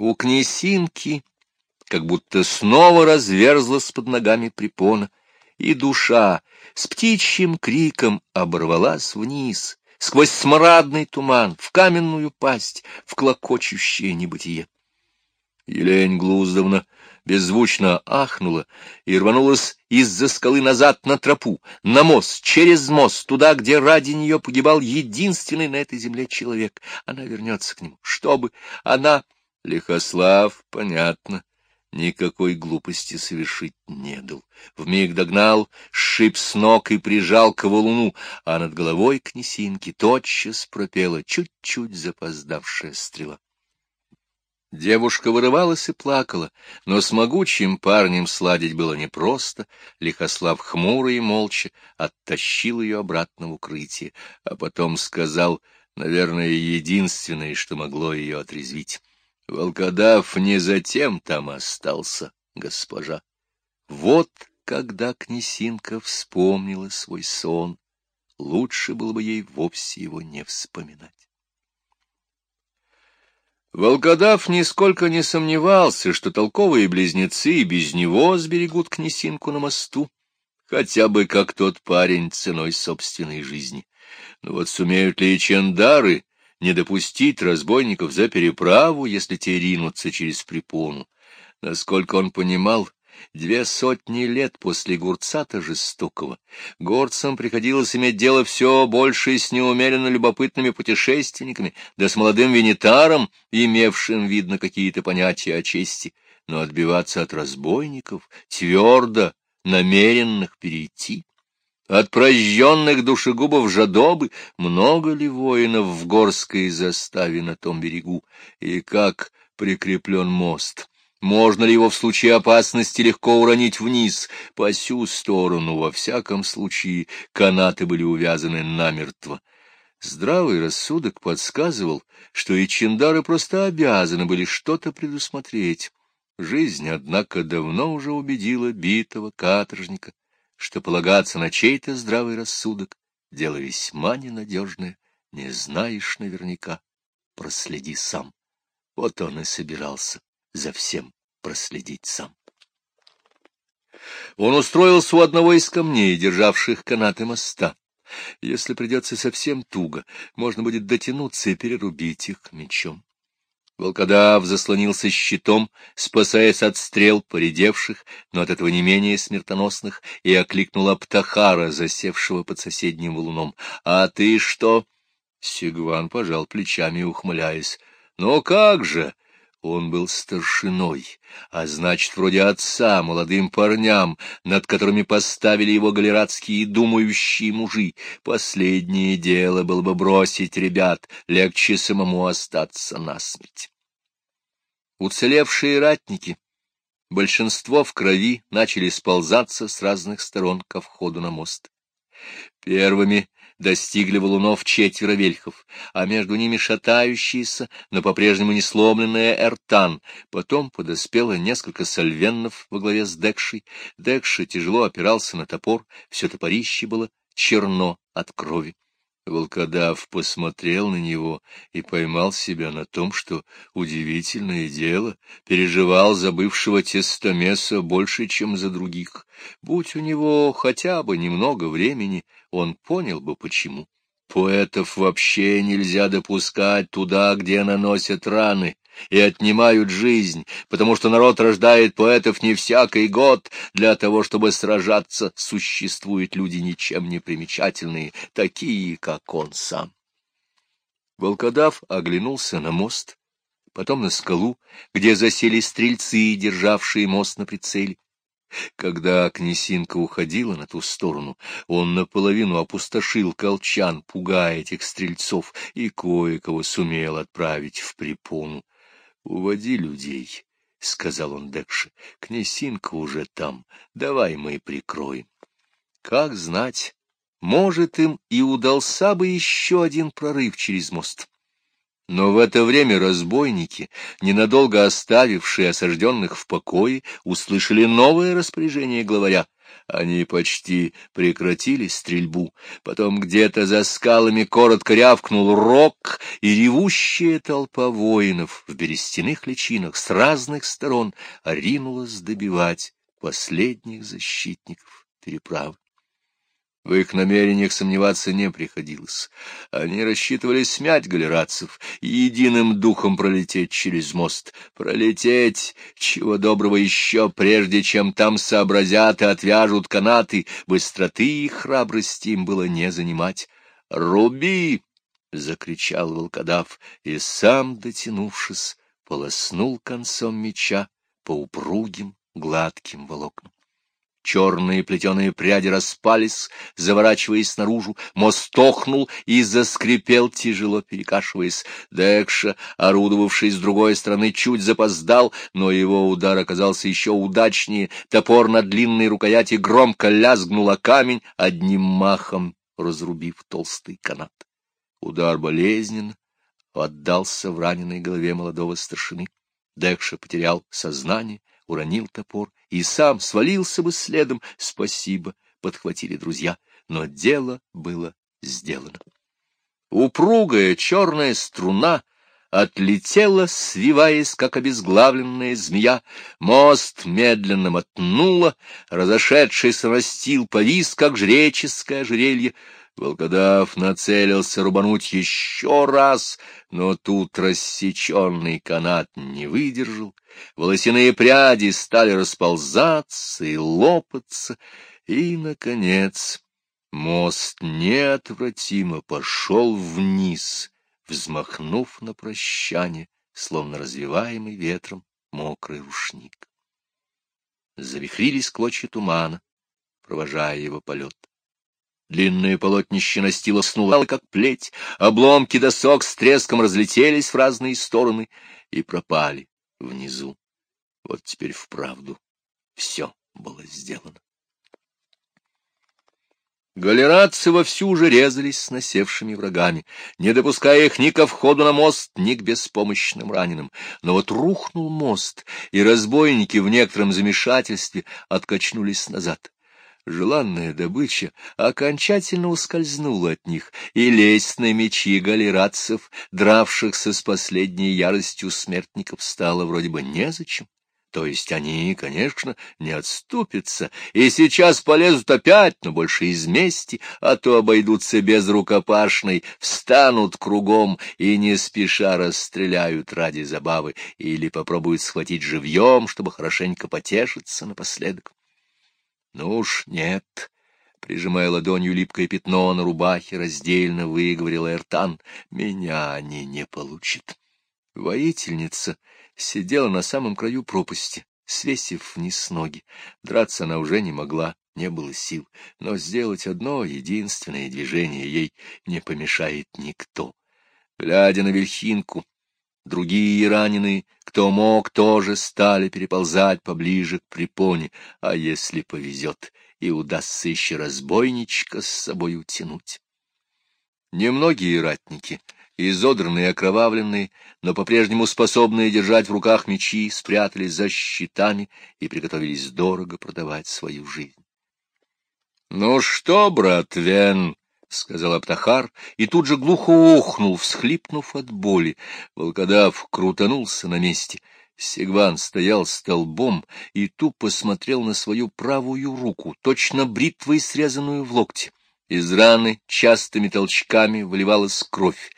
У князинки как будто снова разверзлась под ногами препона, и душа с птичьим криком оборвалась вниз, сквозь смрадный туман, в каменную пасть, в клокочущее небытие. Елень Глуздовна беззвучно ахнула и рванулась из-за скалы назад на тропу, на мост, через мост, туда, где ради нее погибал единственный на этой земле человек. Она вернется к нему, чтобы она... Лихослав, понятно, никакой глупости совершить не дал. Вмиг догнал, сшиб с ног и прижал к валуну, а над головой князинки тотчас пропела чуть-чуть запоздавшая стрела. Девушка вырывалась и плакала, но с могучим парнем сладить было непросто. Лихослав хмуро и молча оттащил ее обратно в укрытие, а потом сказал, наверное, единственное, что могло ее отрезвить. Волкодав не затем там остался, госпожа. Вот когда князинка вспомнила свой сон, лучше было бы ей вовсе его не вспоминать. Волкодав нисколько не сомневался, что толковые близнецы и без него сберегут князинку на мосту, хотя бы как тот парень ценой собственной жизни. Но вот сумеют ли и чендары не допустить разбойников за переправу, если те ринутся через препону. Насколько он понимал, две сотни лет после Гурцата жестокого горцам приходилось иметь дело все больше с неумеренно любопытными путешественниками, да с молодым венитаром, имевшим, видно, какие-то понятия о чести, но отбиваться от разбойников, твердо намеренных перейти от прожженных душегубов жадобы много ли воинов в горской заставе на том берегу, и как прикреплен мост? Можно ли его в случае опасности легко уронить вниз? По сю сторону, во всяком случае, канаты были увязаны намертво. Здравый рассудок подсказывал, что и чиндары просто обязаны были что-то предусмотреть. Жизнь, однако, давно уже убедила битого каторжника, что полагаться на чей-то здравый рассудок — дело весьма ненадежное, не знаешь наверняка, проследи сам. Вот он и собирался за всем проследить сам. Он устроился у одного из камней, державших канаты моста. Если придется совсем туго, можно будет дотянуться и перерубить их мечом. Волкодав заслонился щитом, спасаясь от стрел, поредевших, но от этого не менее смертоносных, и окликнул Аптахара, засевшего под соседним валуном. — А ты что? Сигван пожал плечами, ухмыляясь. — Ну как же! Он был старшиной, а значит, вроде отца молодым парням, над которыми поставили его галератские думающие мужи. Последнее дело было бы бросить ребят, легче самому остаться насмерть. Уцелевшие ратники, большинство в крови, начали сползаться с разных сторон ко входу на мост. Первыми достигли валунов четверо вельхов, а между ними шатающийся, но по-прежнему не сломленная Эртан. Потом подоспело несколько сальвеннов во главе с Декшей. Декша тяжело опирался на топор, все топорище было черно от крови. Волкодав посмотрел на него и поймал себя на том, что удивительное дело, переживал за бывшего тестомеса больше, чем за других. Будь у него хотя бы немного времени, он понял бы, почему. Поэтов вообще нельзя допускать туда, где наносят раны и отнимают жизнь, потому что народ рождает поэтов не всякий год. Для того, чтобы сражаться, существуют люди ничем не примечательные, такие, как он сам. Волкодав оглянулся на мост, потом на скалу, где засели стрельцы, державшие мост на прицеле. Когда князинка уходила на ту сторону, он наполовину опустошил колчан, пугая этих стрельцов, и кое-кого сумел отправить в препону. — Уводи людей, — сказал он Декше. — Князинка уже там, давай мы прикроем. Как знать, может, им и удался бы еще один прорыв через мост. Но в это время разбойники, ненадолго оставившие осажденных в покое, услышали новое распоряжение главаря. Они почти прекратили стрельбу, потом где-то за скалами коротко рявкнул рог, и ревущая толпа воинов в берестяных личинах с разных сторон ринулась добивать последних защитников переправы. В их намерениях сомневаться не приходилось. Они рассчитывали смять галерацев и единым духом пролететь через мост. Пролететь, чего доброго еще, прежде чем там сообразят и отвяжут канаты, быстроты и храбрости им было не занимать. «Руби!» — закричал волкодав, и сам, дотянувшись, полоснул концом меча по упругим гладким волокнам. Черные плетеные пряди распались, заворачиваясь наружу, мост охнул и заскрипел, тяжело перекашиваясь. Декша, орудовавший с другой стороны, чуть запоздал, но его удар оказался еще удачнее. Топор на длинной рукояти громко лязгнул о камень, одним махом разрубив толстый канат. Удар болезненно отдался в раненой голове молодого старшины. Декша потерял сознание, уронил топор и сам свалился бы следом. Спасибо, подхватили друзья, но дело было сделано. Упругая черная струна отлетела, свиваясь, как обезглавленная змея. Мост медленно мотнуло, разошедшийся настил повис, как жреческое ожерелье. Волкодав нацелился рубануть еще раз, но тут рассеченный канат не выдержал, волосяные пряди стали расползаться и лопаться, и, наконец, мост неотвратимо пошел вниз, взмахнув на прощание, словно развиваемый ветром мокрый рушник. Завихрились клочья тумана, провожая его полет. Длинное полотнище настила снуло, как плеть, обломки досок с треском разлетелись в разные стороны и пропали внизу. Вот теперь вправду все было сделано. Галератцы вовсю уже резались с насевшими врагами, не допуская их ни ко входу на мост, ни к беспомощным раненым. Но вот рухнул мост, и разбойники в некотором замешательстве откачнулись назад желанная добыча окончательно ускользнула от них, и лезть на мечи галератцев, дравшихся с последней яростью смертников, стало вроде бы незачем. То есть они, конечно, не отступятся, и сейчас полезут опять, но больше из мести, а то обойдутся без рукопашной, встанут кругом и не спеша расстреляют ради забавы или попробуют схватить живьем, чтобы хорошенько потешиться напоследок. Ну уж нет, прижимая ладонью липкое пятно на рубахе, раздельно выговорил Эртан, меня они не получат. Воительница сидела на самом краю пропасти, свесив вниз ноги. Драться она уже не могла, не было сил, но сделать одно единственное движение ей не помешает никто. Глядя на Вельхинку, Другие раненые, кто мог, тоже стали переползать поближе к препоне, а если повезет, и удастся еще разбойничка с собой утянуть. Немногие ратники, изодранные и окровавленные, но по-прежнему способные держать в руках мечи, спрятались за щитами и приготовились дорого продавать свою жизнь. — Ну что, брат Вен, — сказал Аптахар, и тут же глухо охнул, всхлипнув от боли. Волкодав крутанулся на месте. Сигван стоял столбом и тупо смотрел на свою правую руку, точно бритвой срезанную в локте. Из раны частыми толчками выливалась кровь.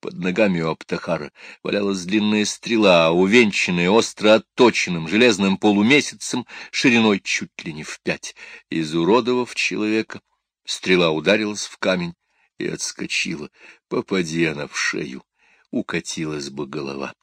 Под ногами у Аптахара валялась длинная стрела, увенчанная остро отточенным железным полумесяцем, шириной чуть ли не в пять. Изуродовав человека, Стрела ударилась в камень и отскочила. Попади она в шею, укатилась бы голова.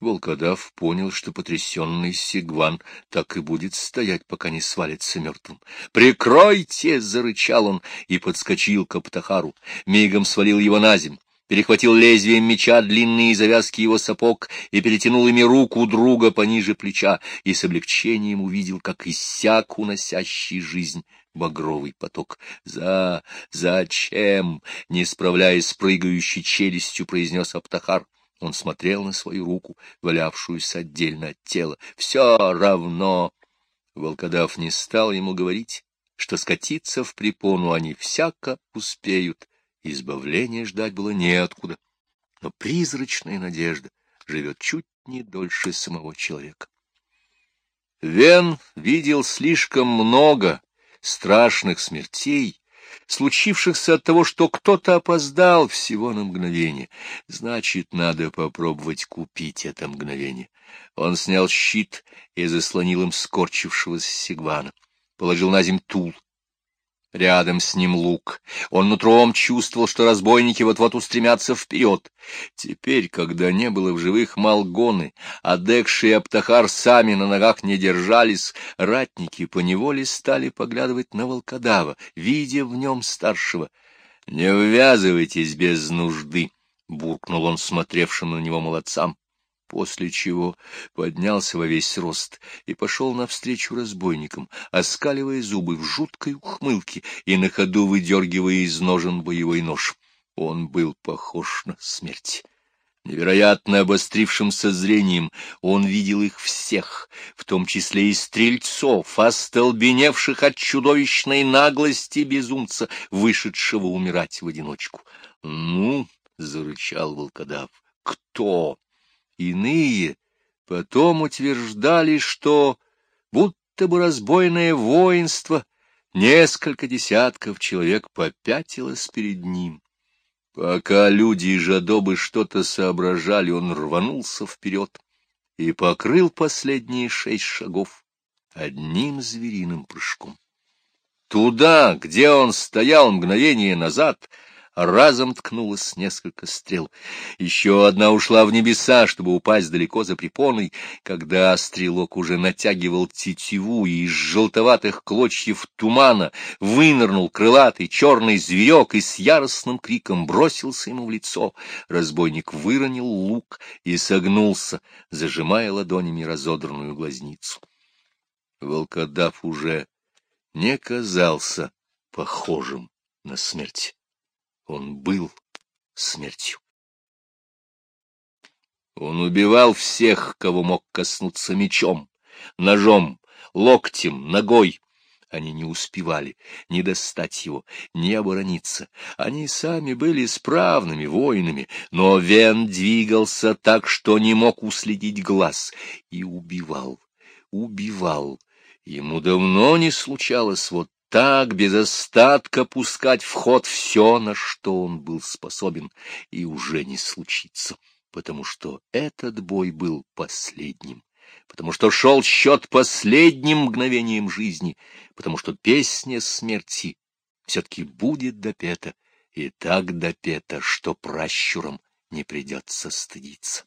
Волкодав понял, что потрясенный Сигван так и будет стоять, пока не свалится мертвым. «Прикройте!» — зарычал он и подскочил к Аптахару. Мигом свалил его на земь перехватил лезвием меча длинные завязки его сапог и перетянул ими руку друга пониже плеча, и с облегчением увидел, как иссяк уносящий жизнь багровый поток. «За... зачем?» — не справляясь с прыгающей челюстью, произнес Аптахар. Он смотрел на свою руку, валявшуюся отдельно от тела. «Все равно...» Волкодав не стал ему говорить, что скатиться в препону они всяко успеют, избавления ждать было неоткуда. Но призрачная надежда живет чуть не дольше самого человека. Вен видел слишком много страшных смертей, случившихся от того, что кто-то опоздал всего на мгновение. Значит, надо попробовать купить это мгновение. Он снял щит и заслонил им скорчившегося сигвана. Положил на земь тул, Рядом с ним лук. Он нутром чувствовал, что разбойники вот-вот устремятся вперед. Теперь, когда не было в живых Малгоны, а Декши и Аптахар сами на ногах не держались, ратники поневоле стали поглядывать на волкодава, видя в нем старшего. — Не ввязывайтесь без нужды, — буркнул он смотревшим на него молодцам после чего поднялся во весь рост и пошел навстречу разбойникам, оскаливая зубы в жуткой ухмылке и на ходу выдергивая из ножен боевой нож. Он был похож на смерть. Невероятно обострившимся зрением он видел их всех, в том числе и стрельцов, остолбеневших от чудовищной наглости безумца, вышедшего умирать в одиночку. — Ну, — зарычал волкодав, — кто? Иные потом утверждали, что будто бы разбойное воинство, несколько десятков человек попятилось перед ним. Пока люди и жадобы что-то соображали, он рванулся вперед и покрыл последние шесть шагов одним звериным прыжком. Туда, где он стоял мгновение назад, разом ткнулось несколько стрел. Еще одна ушла в небеса, чтобы упасть далеко за препоной, когда стрелок уже натягивал тетиву, и из желтоватых клочьев тумана вынырнул крылатый черный зверек и с яростным криком бросился ему в лицо. Разбойник выронил лук и согнулся, зажимая ладонями разодранную глазницу. Волкодав уже не казался похожим на смерть. Он был смертью. Он убивал всех, кого мог коснуться мечом, ножом, локтем, ногой. Они не успевали ни достать его, ни оборониться. Они сами были справными воинами, но Вен двигался так, что не мог уследить глаз, и убивал, убивал. Ему давно не случалось вот так без остатка пускать в ход все, на что он был способен, и уже не случится, потому что этот бой был последним, потому что шел счет последним мгновением жизни, потому что песня смерти все-таки будет допета, и так допета, что пращурам не придется стыдиться.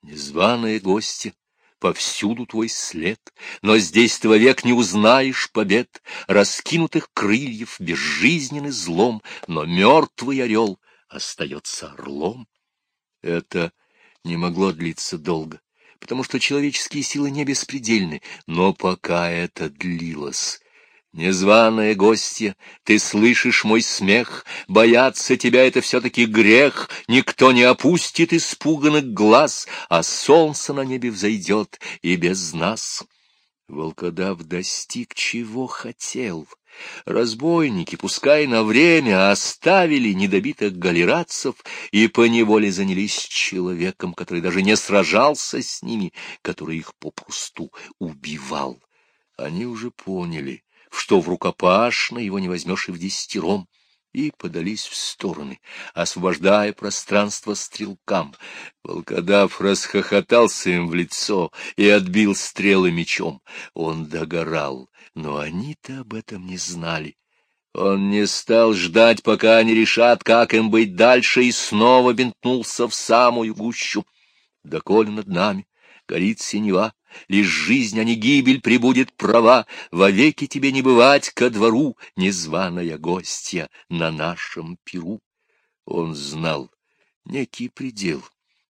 Незваные гости — повсюду твой след, но здесь ты вовек не узнаешь побед, раскинутых крыльев, безжизненный злом, но мертвый орел остается орлом. Это не могло длиться долго, потому что человеческие силы не беспредельны, но пока это длилось, Незваная гостья, ты слышишь мой смех, бояться тебя — это все-таки грех, никто не опустит испуганных глаз, а солнце на небе взойдет и без нас. Волкодав достиг чего хотел. Разбойники, пускай на время, оставили недобитых галератцев и поневоле занялись человеком, который даже не сражался с ними, который их попросту убивал. Они уже поняли, что в рукопашно его не возьмешь и в десятером, и подались в стороны, освобождая пространство стрелкам. Волкодав расхохотался им в лицо и отбил стрелы мечом. Он догорал, но они-то об этом не знали. Он не стал ждать, пока они решат, как им быть дальше, и снова бентнулся в самую гущу. Доколе над нами горит синева, лишь жизнь, а не гибель прибудет права, вовеки тебе не бывать ко двору, незваная гостья на нашем перу. Он знал некий предел,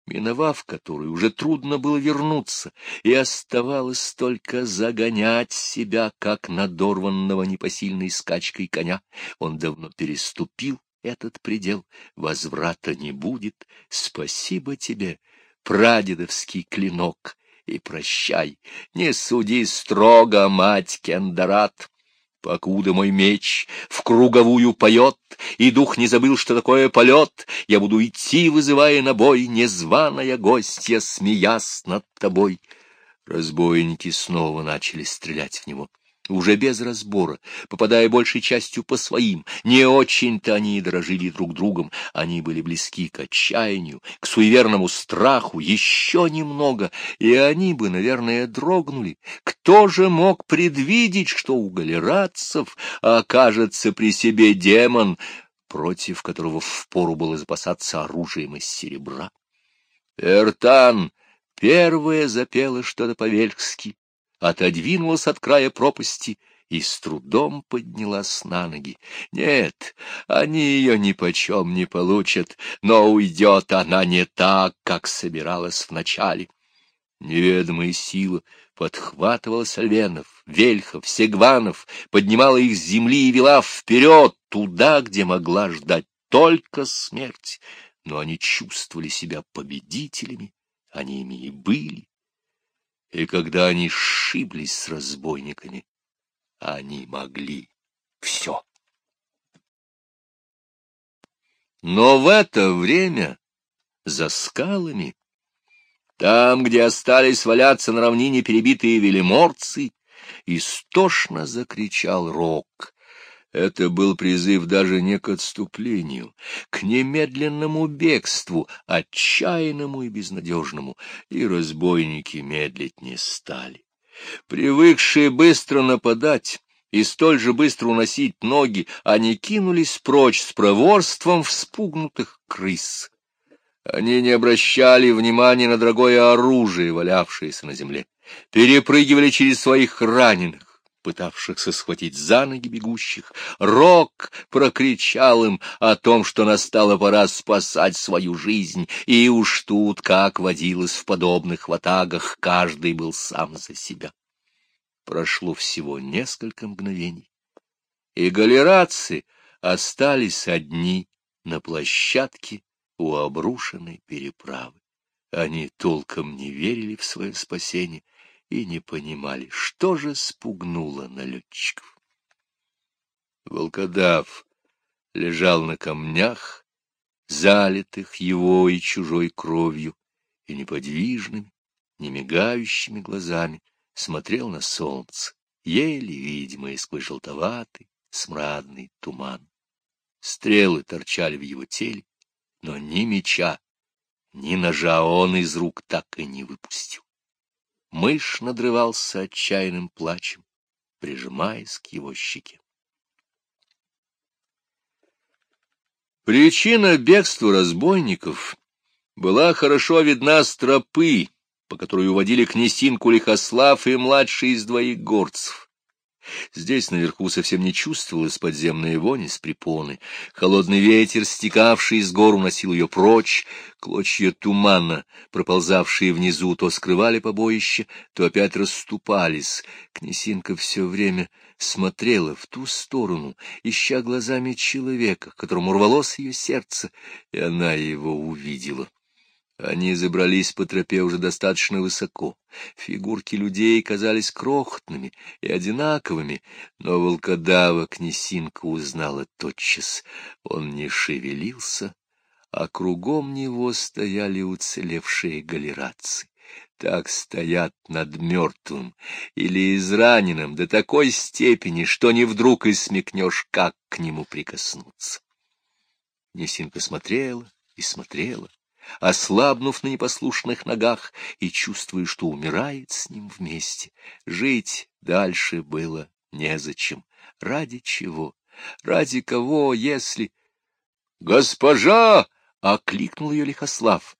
миновав который уже трудно было вернуться, и оставалось только загонять себя, как надорванного непосильной скачкой коня. Он давно переступил этот предел, возврата не будет, спасибо тебе, прадедовский клинок, и прощай, не суди строго, мать Кендарат. Покуда мой меч в круговую поет, и дух не забыл, что такое полет, я буду идти, вызывая на бой, незваная гостья, смеясь над тобой. Разбойники снова начали стрелять в него уже без разбора, попадая большей частью по своим. Не очень-то они и дорожили друг другом, они были близки к отчаянию, к суеверному страху, еще немного, и они бы, наверное, дрогнули. Кто же мог предвидеть, что у галератцев окажется при себе демон, против которого впору было запасаться оружием из серебра? Эртан первая запела что-то по-вельски, отодвинулась от края пропасти и с трудом поднялась на ноги. Нет, они ее ни почем не получат, но уйдет она не так, как собиралась вначале. Неведомая сила подхватывала сальвенов, вельхов, сегванов, поднимала их с земли и вела вперед, туда, где могла ждать только смерть. Но они чувствовали себя победителями, они ими и были. И когда они сшиблись с разбойниками, они могли все. Но в это время за скалами, там, где остались валяться на равнине перебитые велиморцы, истошно закричал Рок. Это был призыв даже не к отступлению, к немедленному бегству, отчаянному и безнадежному, и разбойники медлить не стали. Привыкшие быстро нападать и столь же быстро уносить ноги, они кинулись прочь с проворством вспугнутых крыс. Они не обращали внимания на дорогое оружие, валявшееся на земле, перепрыгивали через своих раненых, пытавшихся схватить за ноги бегущих. Рок прокричал им о том, что настала пора спасать свою жизнь, и уж тут, как водилось в подобных ватагах, каждый был сам за себя. Прошло всего несколько мгновений, и галерацы остались одни на площадке у обрушенной переправы. Они толком не верили в свое спасение — и не понимали, что же спугнуло налетчиков. Волкодав лежал на камнях, залитых его и чужой кровью, и неподвижными, не мигающими глазами смотрел на солнце, еле видимое сквозь желтоватый, смрадный туман. Стрелы торчали в его теле, но ни меча, ни ножа он из рук так и не выпустил. Мышь надрывался отчаянным плачем, прижимаясь к его щеке. Причина бегства разбойников была хорошо видна с тропы, по которой уводили князинку Лихослав и младший из двоих горцев. Здесь наверху совсем не чувствовалась подземная вонь с препоны. Холодный ветер, стекавший из гор, уносил ее прочь. Клочья тумана, проползавшие внизу, то скрывали побоище, то опять расступались. Князинка все время смотрела в ту сторону, ища глазами человека, которому рвалось ее сердце, и она его увидела. Они забрались по тропе уже достаточно высоко. Фигурки людей казались крохотными и одинаковыми, но волкодава князинка узнала тотчас. Он не шевелился, а кругом него стояли уцелевшие галерацы. Так стоят над мертвым или израненным до такой степени, что не вдруг и смекнешь, как к нему прикоснуться. Несинка смотрела и смотрела, ослабнув на непослушных ногах и чувствуя, что умирает с ним вместе. Жить дальше было незачем. Ради чего? Ради кого, если... «Госпожа!» — окликнул ее Лихослав.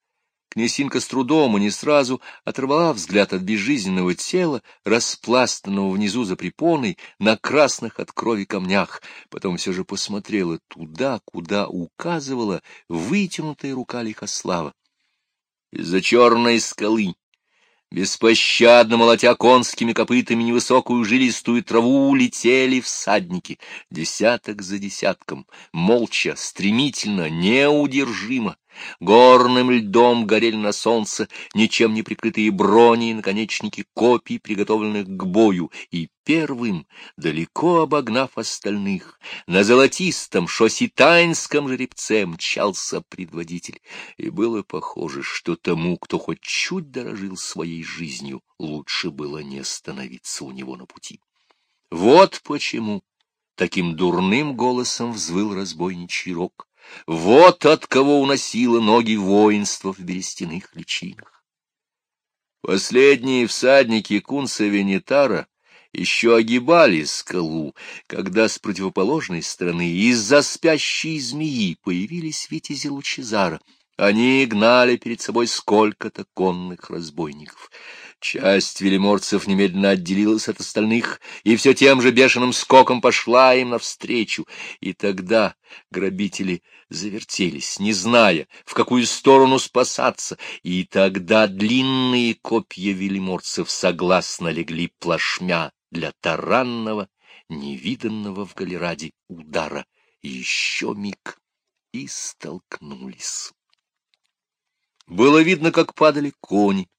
Князинка с трудом и не сразу оторвала взгляд от безжизненного тела, распластанного внизу за препоной на красных от крови камнях. Потом все же посмотрела туда, куда указывала вытянутая рука Лихослава. Из-за черной скалы, беспощадно молотя конскими копытами невысокую жилистую траву, летели всадники, десяток за десятком, молча, стремительно, неудержимо Горным льдом горели на солнце ничем не прикрытые брони и наконечники копий, приготовленных к бою, и первым, далеко обогнав остальных, на золотистом шоситанском жеребце мчался предводитель. И было похоже, что тому, кто хоть чуть дорожил своей жизнью, лучше было не остановиться у него на пути. Вот почему таким дурным голосом взвыл разбойничий рог. Вот от кого уносило ноги воинства в берестяных личинах. Последние всадники кунца Венетара еще огибали скалу, когда с противоположной стороны из-за спящей змеи появились витязи Лучезара. Они гнали перед собой сколько-то конных разбойников. Часть велиморцев немедленно отделилась от остальных и все тем же бешеным скоком пошла им навстречу. И тогда грабители завертелись, не зная, в какую сторону спасаться, и тогда длинные копья велиморцев согласно легли плашмя для таранного, невиданного в Галераде удара. Еще миг и столкнулись. Было видно, как падали кони,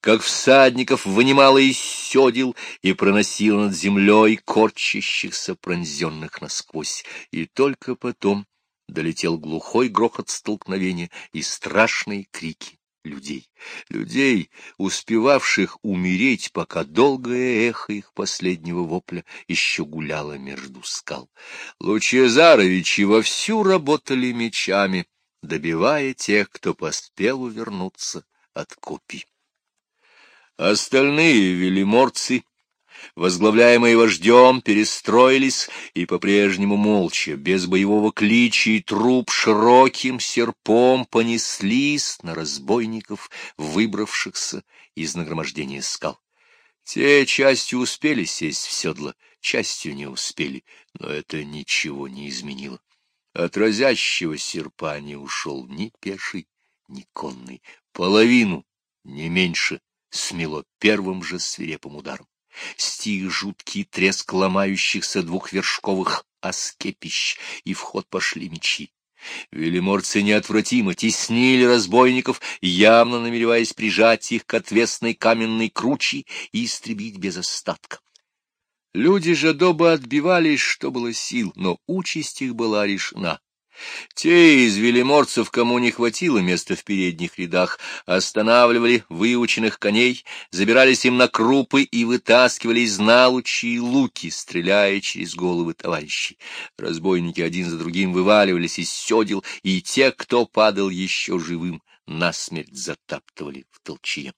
как всадников вынимала из седел и проносила над землей корчащихся пронзенных насквозь, и только потом долетел глухой грохот столкновения и страшные крики людей. Людей, успевавших умереть, пока долгое эхо их последнего вопля еще гуляло между скал. Лучезаровичи вовсю работали мечами, добивая тех, кто поспел увернуться от копий. Остальные велиморцы, возглавляемые вождем, перестроились и по-прежнему молча, без боевого клича и труп, широким серпом понеслись на разбойников, выбравшихся из нагромождения скал. Те частью успели сесть в седло, частью не успели, но это ничего не изменило. От разящего серпа не ушел ни пеший, ни конный. Половину, не меньше, смело первым же свирепым ударом. Стих жуткий треск ломающихся двухвершковых аскепищ, и в ход пошли мечи. Велиморцы неотвратимо теснили разбойников, явно намереваясь прижать их к отвесной каменной круче и истребить без остатка. Люди же доба отбивались, что было сил, но участь их была решена. Те из велиморцев, кому не хватило места в передних рядах, останавливали выученных коней, забирались им на крупы и вытаскивали из налучи луки, стреляя через головы товарищей. Разбойники один за другим вываливались из седел, и те, кто падал еще живым, насмерть затаптывали в толчье.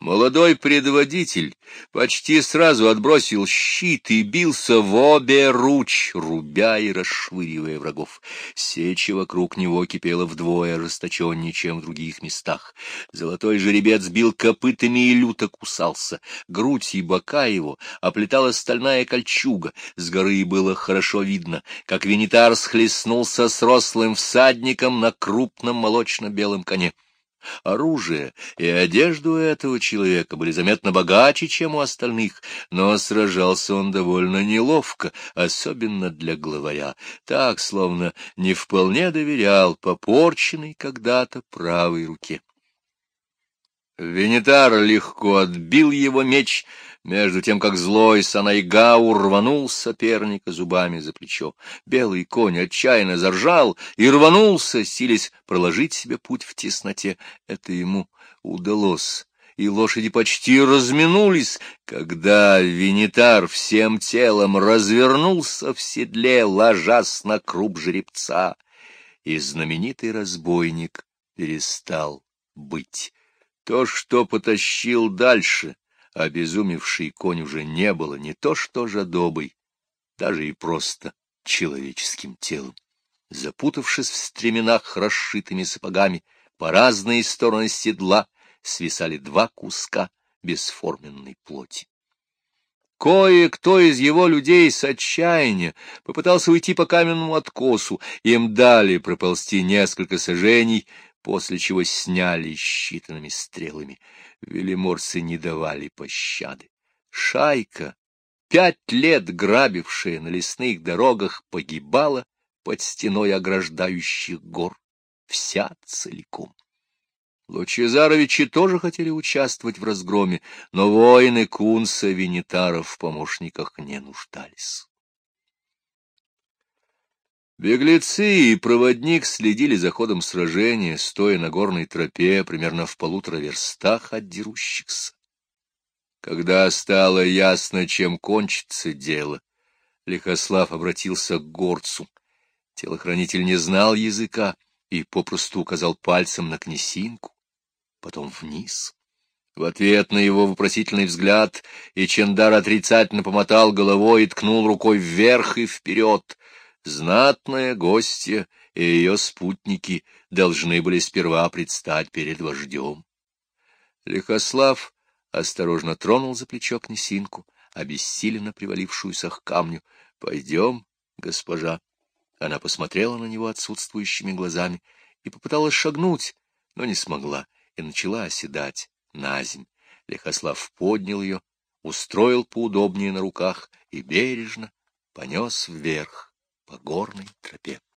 Молодой предводитель почти сразу отбросил щит и бился в обе руч, рубя и расшвыривая врагов. Сеча вокруг него кипела вдвое ожесточеннее, чем в других местах. Золотой жеребец бил копытами и люто кусался. Грудь и бока его оплетала стальная кольчуга. С горы было хорошо видно, как Венитар схлестнулся с рослым всадником на крупном молочно-белом коне. Оружие и одежда у этого человека были заметно богаче, чем у остальных, но сражался он довольно неловко, особенно для главаря, так, словно не вполне доверял попорченной когда-то правой руке. Венитар легко отбил его меч, между тем, как злой Санайгау рванул соперника зубами за плечо. Белый конь отчаянно заржал и рванулся, силясь проложить себе путь в тесноте. Это ему удалось, и лошади почти разминулись, когда Венитар всем телом развернулся в седле, ложась на круп жеребца, и знаменитый разбойник перестал быть. То, что потащил дальше — обезумевший конь уже не было не то что жадобой, даже и просто человеческим телом. Запутавшись в стременах расшитыми сапогами, по разные стороны седла свисали два куска бесформенной плоти. Кое-кто из его людей с отчаяния попытался уйти по каменному откосу, им дали проползти несколько сажений, после чего сняли считанными стрелами. Велиморцы не давали пощады. Шайка, пять лет грабившая на лесных дорогах, погибала под стеной ограждающих гор. вся целиком. Лучезаровичи тоже хотели участвовать в разгроме, но воины Кунса Венитаров в помощниках не нуждались. Беглецы и проводник следили за ходом сражения, стоя на горной тропе, примерно в полутора верстах от дерущихся. Когда стало ясно, чем кончится дело, Лихослав обратился к горцу. Телохранитель не знал языка и попросту указал пальцем на князинку потом вниз. В ответ на его вопросительный взгляд Ичендар отрицательно помотал головой и ткнул рукой вверх и вперед. Знатная гостья и ее спутники должны были сперва предстать перед вождем. Лихослав осторожно тронул за плечо князинку, обессиленно привалившуюся к камню. — Пойдем, госпожа. Она посмотрела на него отсутствующими глазами и попыталась шагнуть, но не смогла и начала оседать на земь. Лихослав поднял ее, устроил поудобнее на руках и бережно понес вверх по горной тропе.